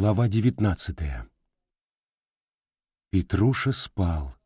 Глава девятнадцатая. Петруша спал.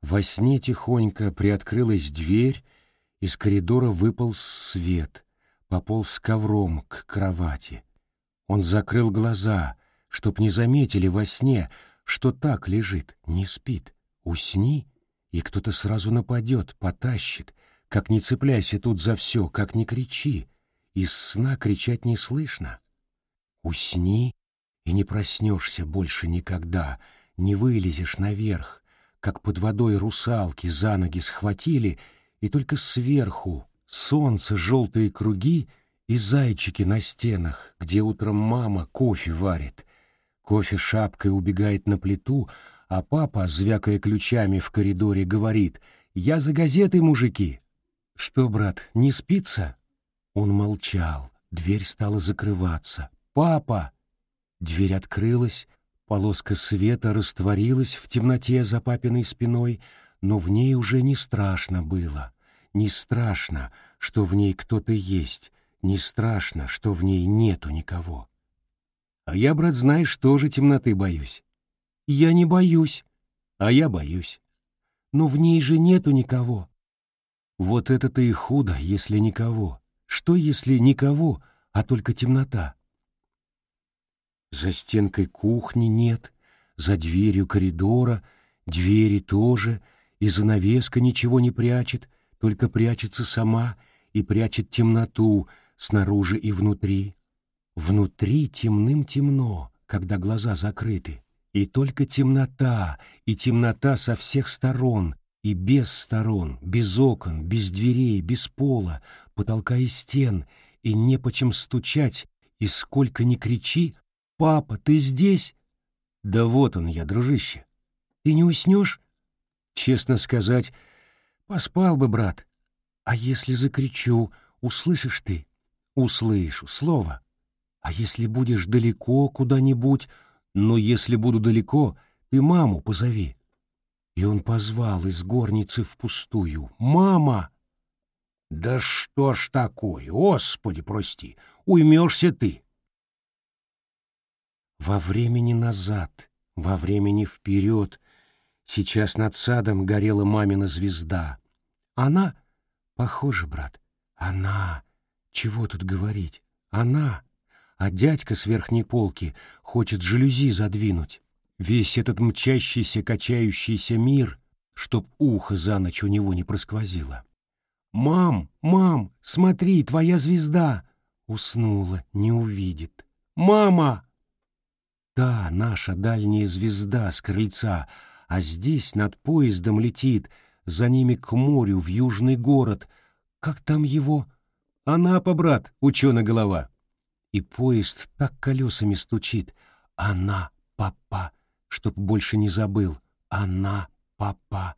Во сне тихонько приоткрылась дверь, из коридора выпал свет, пополз ковром к кровати. Он закрыл глаза, чтоб не заметили во сне, что так лежит, не спит. Усни, и кто-то сразу нападет, потащит, как не цепляйся тут за все, как не кричи. Из сна кричать не слышно. Усни, и не проснешься больше никогда, не вылезешь наверх, как под водой русалки за ноги схватили, и только сверху солнце, желтые круги и зайчики на стенах, где утром мама кофе варит. Кофе шапкой убегает на плиту, а папа, звякая ключами в коридоре, говорит «Я за газетой, мужики!» «Что, брат, не спится?» Он молчал, дверь стала закрываться. «Папа!» Дверь открылась, полоска света растворилась в темноте за папиной спиной, но в ней уже не страшно было. Не страшно, что в ней кто-то есть, не страшно, что в ней нету никого. А я, брат, знаешь, тоже темноты боюсь. Я не боюсь, а я боюсь. Но в ней же нету никого. Вот это-то и худо, если никого. Что, если никого, а только темнота? За стенкой кухни нет, за дверью коридора, двери тоже, и занавеска ничего не прячет, только прячется сама и прячет темноту снаружи и внутри. Внутри темным-темно, когда глаза закрыты, и только темнота, и темнота со всех сторон, и без сторон, без окон, без дверей, без пола, потолка и стен, и не почем стучать, и сколько ни кричи, «Папа, ты здесь?» «Да вот он я, дружище. Ты не уснешь?» «Честно сказать, поспал бы, брат. А если закричу, услышишь ты?» «Услышу, слово. А если будешь далеко куда-нибудь, но если буду далеко, ты маму позови». И он позвал из горницы впустую. «Мама!» «Да что ж такое, Господи, прости, уймешься ты!» Во времени назад, во времени вперед, сейчас над садом горела мамина звезда. Она, похоже, брат, она, чего тут говорить, она, а дядька с верхней полки хочет жалюзи задвинуть. Весь этот мчащийся, качающийся мир, чтоб ухо за ночь у него не просквозило. «Мам, мам, смотри, твоя звезда!» Уснула, не увидит. «Мама!» Та наша дальняя звезда с крыльца, а здесь над поездом летит, за ними к морю, в южный город. Как там его? Анапа, брат, ученый голова. И поезд так колесами стучит. Она, папа, чтоб больше не забыл. Она, папа.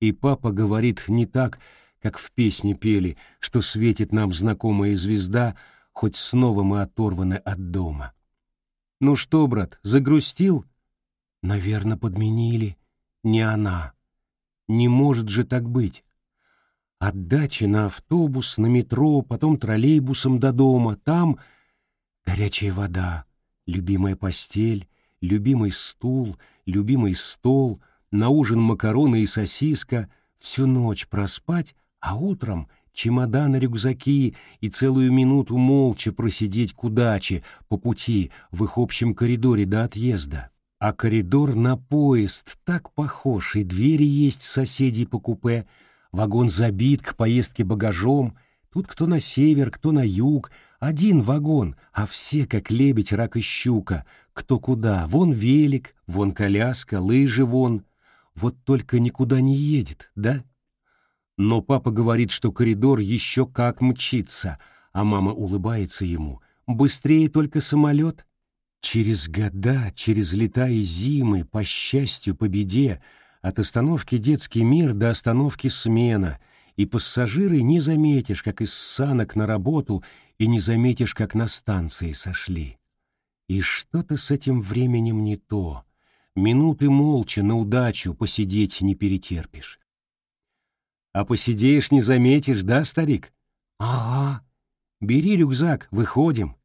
И папа говорит не так, как в песне пели, что светит нам знакомая звезда, хоть снова мы оторваны от дома. Ну что, брат, загрустил? Наверно, подменили. Не она. Не может же так быть. От дачи на автобус, на метро, потом троллейбусом до дома. Там горячая вода, любимая постель, любимый стул, любимый стол, на ужин макароны и сосиска, всю ночь проспать, а утром чемоданы, рюкзаки и целую минуту молча просидеть к удаче по пути в их общем коридоре до отъезда. А коридор на поезд так похож, и двери есть соседей по купе, вагон забит к поездке багажом, тут кто на север, кто на юг, один вагон, а все как лебедь, рак и щука, кто куда, вон велик, вон коляска, лыжи вон, вот только никуда не едет, да? Но папа говорит, что коридор еще как мчится, а мама улыбается ему. Быстрее только самолет. Через года, через лета и зимы, по счастью, по беде, от остановки «Детский мир» до остановки «Смена», и пассажиры не заметишь, как из санок на работу, и не заметишь, как на станции сошли. И что-то с этим временем не то. Минуты молча на удачу посидеть не перетерпишь. А посидеешь, не заметишь, да, старик? Ага. Бери рюкзак, выходим.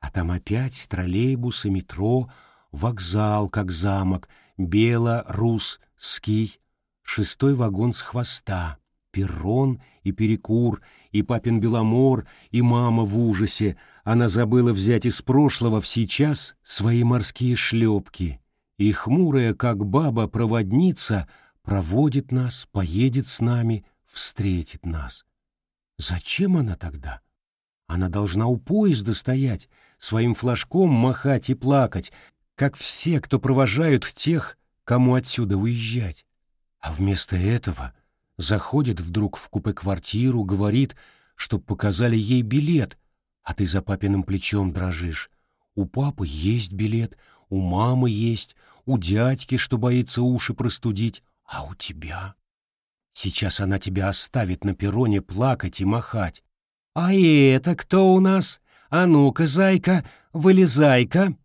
А там опять троллейбусы, метро, вокзал, как замок, бело-рус-ский, шестой вагон с хвоста, перрон и перекур, и папин Беломор, и мама в ужасе. Она забыла взять из прошлого в сейчас свои морские шлепки. И хмурая, как баба-проводница, проводит нас, поедет с нами, встретит нас. Зачем она тогда? Она должна у поезда стоять, своим флажком махать и плакать, как все, кто провожают тех, кому отсюда уезжать. А вместо этого заходит вдруг в купе-квартиру, говорит, чтоб показали ей билет, а ты за папиным плечом дрожишь. У папы есть билет, у мамы есть, у дядьки, что боится уши простудить, а у тебя? Сейчас она тебя оставит на перроне плакать и махать. «А это кто у нас? А ну-ка, зайка, вылезай-ка!»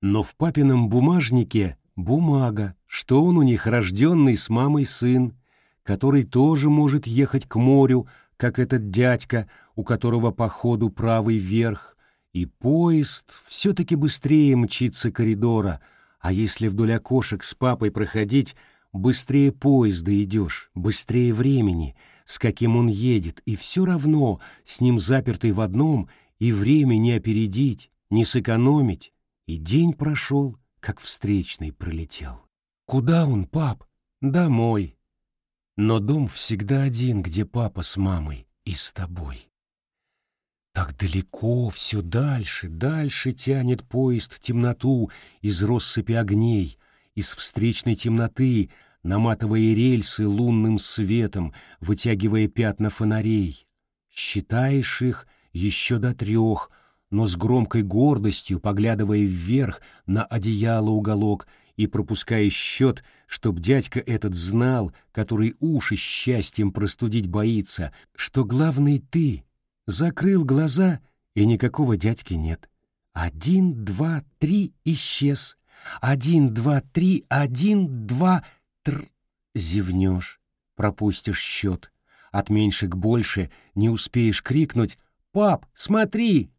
Но в папином бумажнике бумага, что он у них рожденный с мамой сын, который тоже может ехать к морю, как этот дядька, у которого по ходу правый верх, и поезд все-таки быстрее мчится коридора, а если вдоль окошек с папой проходить, быстрее поезда идешь, быстрее времени, с каким он едет, и все равно с ним запертый в одном, и время не опередить, не сэкономить, и день прошел, как встречный пролетел. Куда он, пап? Домой. Но дом всегда один, где папа с мамой и с тобой. Так далеко, все дальше, дальше тянет поезд темноту из россыпи огней, из встречной темноты, наматывая рельсы лунным светом, вытягивая пятна фонарей. Считаешь их еще до трех, но с громкой гордостью, поглядывая вверх на одеяло уголок и пропуская счет, чтоб дядька этот знал, который уши счастьем простудить боится, что главный ты. Закрыл глаза, и никакого дядьки нет. Один, два, три — исчез. Один, два, три, один, два, тр... Зевнешь, пропустишь счет. От меньше к больше не успеешь крикнуть «Пап, смотри!»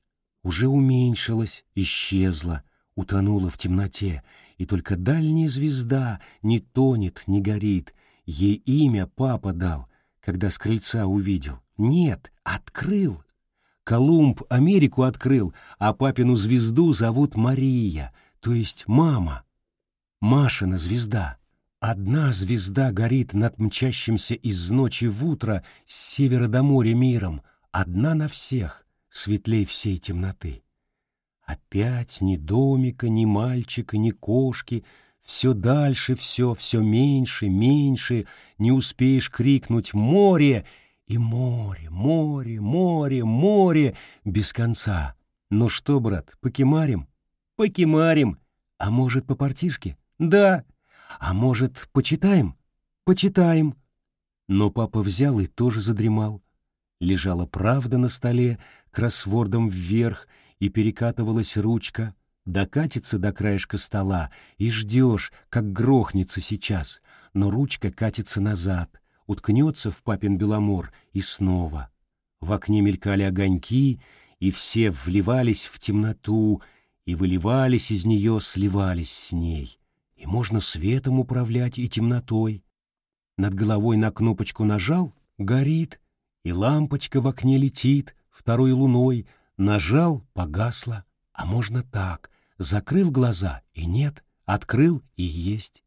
Уже уменьшилась, исчезла, утонула в темноте, и только дальняя звезда не тонет, не горит. Ей имя папа дал, когда с крыльца увидел. Нет, открыл. Колумб Америку открыл, а папину звезду зовут Мария, то есть мама. Машина звезда. Одна звезда горит над мчащимся из ночи в утро с севера до моря миром, одна на всех, светлей всей темноты. Опять ни домика, ни мальчика, ни кошки, все дальше все, все меньше, меньше, не успеешь крикнуть «Море!» и море, море, море, море без конца. Ну что, брат, покемарим? Покемарим. А может, по партишке? Да. А может, почитаем? Почитаем. Но папа взял и тоже задремал. Лежала правда на столе, кроссвордом вверх, и перекатывалась ручка. Докатится до краешка стола, и ждешь, как грохнется сейчас, но ручка катится назад, уткнется в папин беломор и снова. В окне мелькали огоньки, и все вливались в темноту, и выливались из нее, сливались с ней. И можно светом управлять и темнотой. Над головой на кнопочку нажал — горит, и лампочка в окне летит второй луной, нажал — погасла, а можно так, закрыл глаза и нет, открыл и есть.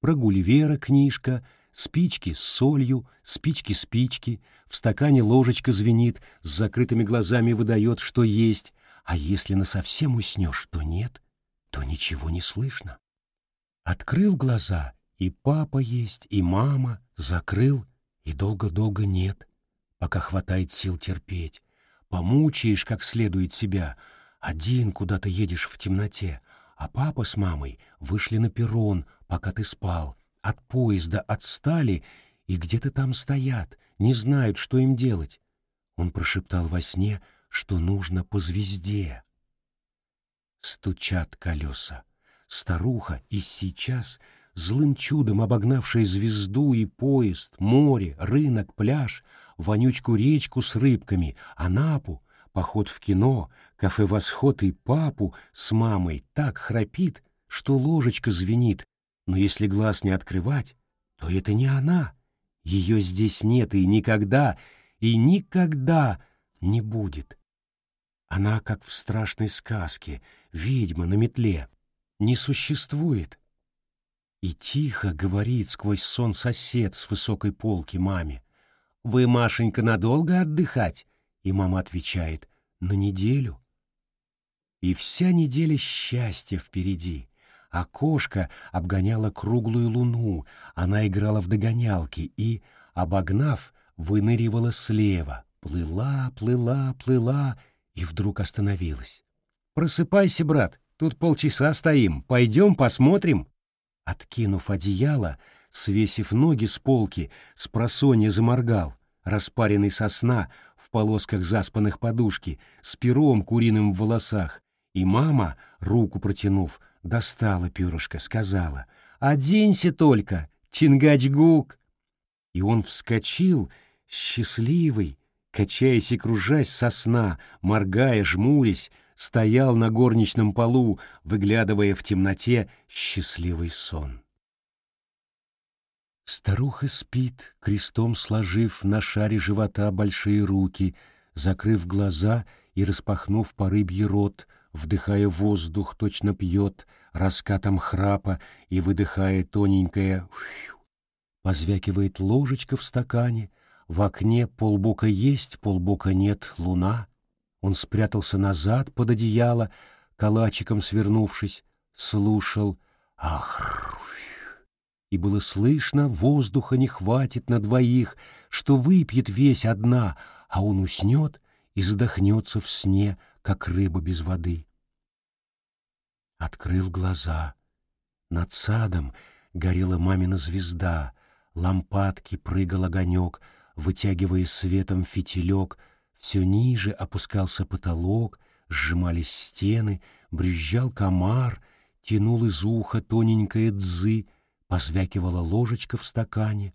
Про Гулливера книжка, спички с солью, спички-спички, в стакане ложечка звенит, с закрытыми глазами выдает, что есть, а если насовсем уснешь, то нет, то ничего не слышно. Открыл глаза, и папа есть, и мама, закрыл, и долго-долго нет, пока хватает сил терпеть. Помучаешь как следует себя, один куда-то едешь в темноте, а папа с мамой вышли на перрон, пока ты спал, от поезда отстали и где-то там стоят, не знают, что им делать. Он прошептал во сне, что нужно по звезде. Стучат колеса старуха и сейчас, злым чудом обогнавшая звезду и поезд, море, рынок, пляж, вонючку речку с рыбками, Анапу, поход в кино, кафе «Восход» и папу с мамой так храпит, что ложечка звенит, но если глаз не открывать, то это не она. Ее здесь нет и никогда, и никогда не будет. Она, как в страшной сказке, ведьма на метле, не существует. И тихо говорит сквозь сон сосед с высокой полки маме. «Вы, Машенька, надолго отдыхать?» И мама отвечает, «На неделю». И вся неделя счастья впереди. А кошка обгоняла круглую луну, она играла в догонялки и, обогнав, выныривала слева, плыла, плыла, плыла и вдруг остановилась. «Просыпайся, брат, тут полчаса стоим, пойдем посмотрим». Откинув одеяло, свесив ноги с полки, с просонья заморгал, распаренный сосна в полосках заспанных подушки, с пером куриным в волосах, и мама, руку протянув, достала перышко, сказала «Оденься только, Чингачгук!» И он вскочил, счастливый, качаясь и кружась со сна, моргая, жмурясь, стоял на горничном полу, выглядывая в темноте счастливый сон. Старуха спит, крестом сложив на шаре живота большие руки, закрыв глаза и распахнув по рыбье рот, вдыхая воздух, точно пьет, раскатом храпа и выдыхая тоненькое «фью». Позвякивает ложечка в стакане, в окне полбока есть, полбока нет луна. Он спрятался назад под одеяло, калачиком свернувшись, слушал «Ах!» И было слышно, воздуха не хватит на двоих, что выпьет весь одна, а он уснет и задохнется в сне, как рыба без воды. Открыл глаза. Над садом горела мамина звезда, лампадки прыгал огонек, вытягивая светом фитилек, все ниже опускался потолок, сжимались стены, брюзжал комар, тянул из уха тоненькое дзы, позвякивала ложечка в стакане,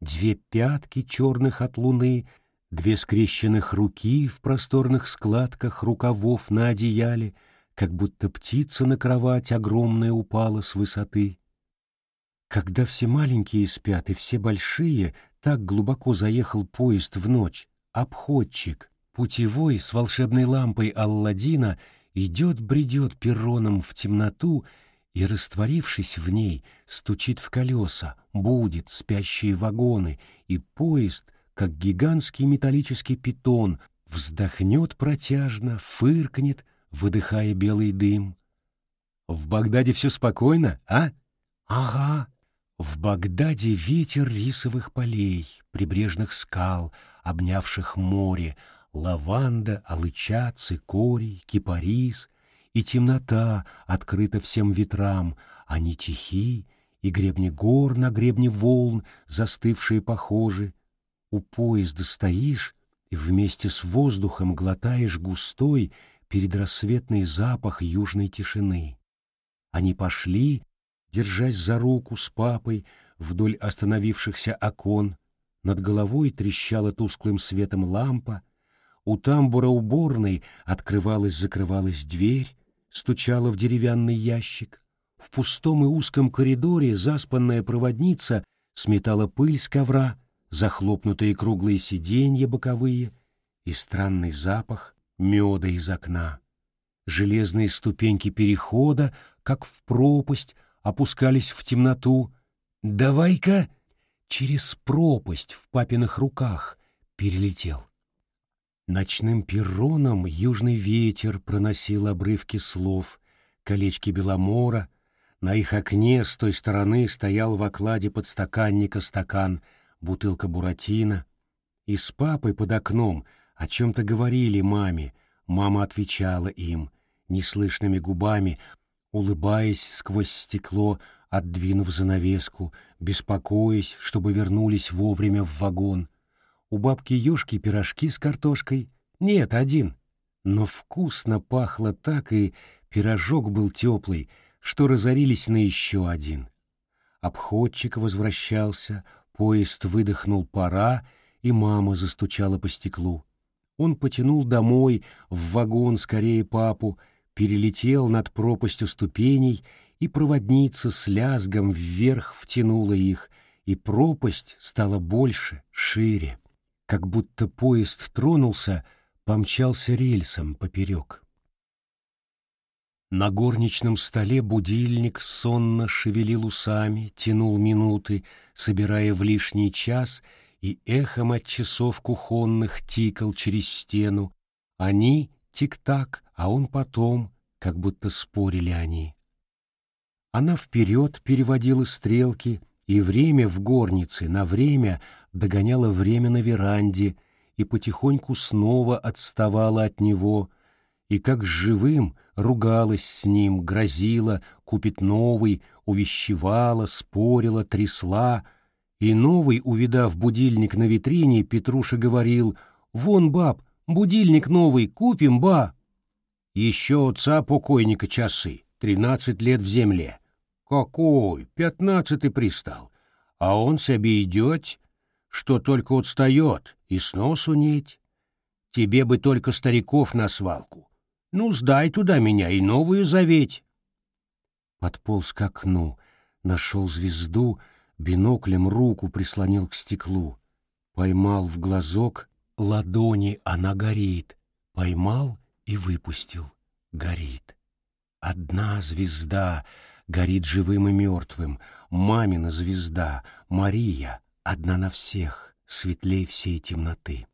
две пятки черных от луны — Две скрещенных руки в просторных складках рукавов на одеяле, как будто птица на кровать огромная упала с высоты. Когда все маленькие спят и все большие, так глубоко заехал поезд в ночь. Обходчик, путевой с волшебной лампой Алладина, идет-бредет перроном в темноту и, растворившись в ней, стучит в колеса, будет спящие вагоны, и поезд — как гигантский металлический питон, вздохнет протяжно, фыркнет, выдыхая белый дым. В Багдаде все спокойно, а? Ага. В Багдаде ветер рисовых полей, прибрежных скал, обнявших море, лаванда, алыча, цикорий, кипарис, и темнота открыта всем ветрам, они тихи, и гребни гор на гребне волн, застывшие похожи, у поезда стоишь и вместе с воздухом глотаешь густой передрассветный запах южной тишины. Они пошли, держась за руку с папой вдоль остановившихся окон, над головой трещала тусклым светом лампа, у тамбура уборной открывалась-закрывалась дверь, стучала в деревянный ящик. В пустом и узком коридоре заспанная проводница сметала пыль с ковра, захлопнутые круглые сиденья боковые и странный запах меда из окна. Железные ступеньки перехода, как в пропасть, опускались в темноту. «Давай-ка!» Через пропасть в папиных руках перелетел. Ночным перроном южный ветер проносил обрывки слов, колечки беломора. На их окне с той стороны стоял в окладе подстаканника стакан — бутылка буратино. И с папой под окном о чем-то говорили маме. Мама отвечала им, неслышными губами, улыбаясь сквозь стекло, отдвинув занавеску, беспокоясь, чтобы вернулись вовремя в вагон. У бабки Ёшки пирожки с картошкой. Нет, один. Но вкусно пахло так, и пирожок был теплый, что разорились на еще один. Обходчик возвращался, Поезд выдохнул пора, и мама застучала по стеклу. Он потянул домой, в вагон скорее папу, перелетел над пропастью ступеней, и проводница с лязгом вверх втянула их, и пропасть стала больше, шире. Как будто поезд тронулся, помчался рельсом поперек. На горничном столе будильник сонно шевелил усами, тянул минуты, собирая в лишний час, и эхом от часов кухонных тикал через стену. Они — тик-так, а он потом, как будто спорили они. Она вперед переводила стрелки, и время в горнице на время догоняла время на веранде, и потихоньку снова отставала от него — и как живым ругалась с ним, грозила, купит новый, увещевала, спорила, трясла, и новый, увидав будильник на витрине, Петруша говорил «Вон, баб, будильник новый, купим, ба!» Еще отца покойника часы, тринадцать лет в земле. Какой, пятнадцатый пристал, а он себе идет, что только отстает, и сносу нет. Тебе бы только стариков на свалку, ну, сдай туда меня и новую заветь. Подполз к окну, нашел звезду, биноклем руку прислонил к стеклу. Поймал в глазок ладони, она горит. Поймал и выпустил. Горит. Одна звезда горит живым и мертвым. Мамина звезда, Мария, одна на всех, светлей всей темноты.